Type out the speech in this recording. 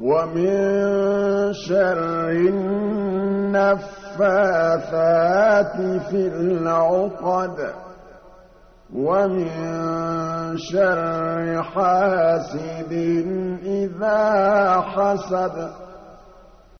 وَمِن شَرِّ النَّفَّاثَاتِ فِي الْعُقَدِ وَمِن شَرِّ حَاسِدٍ إِذَا حَسَدَ.